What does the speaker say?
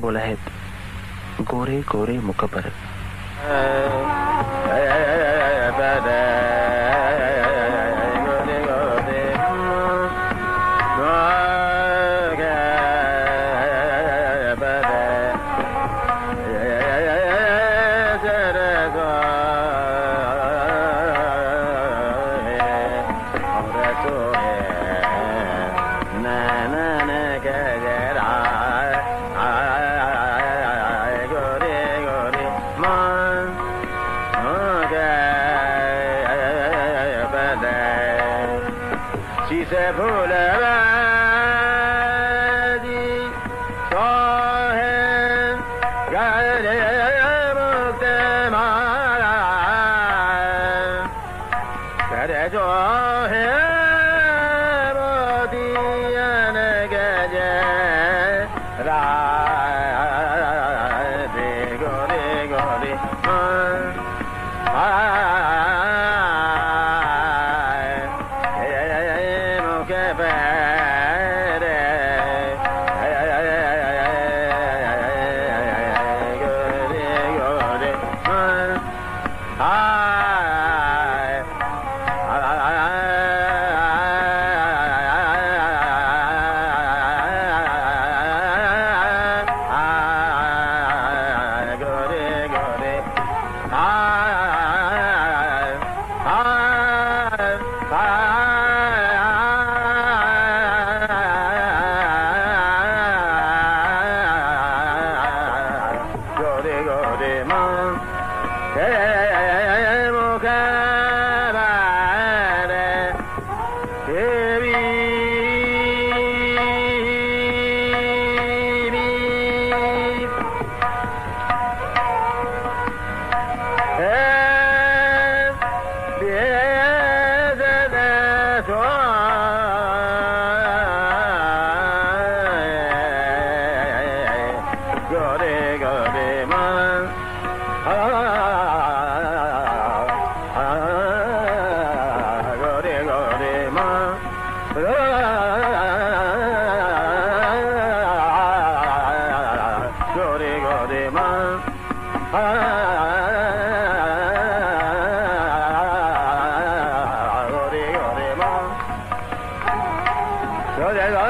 बोला है गोरे गोरे मुख पर God. Şise böyle verdi Sahem Gale muhtemelen Sere cahem Ah. Oh, yeah, yeah.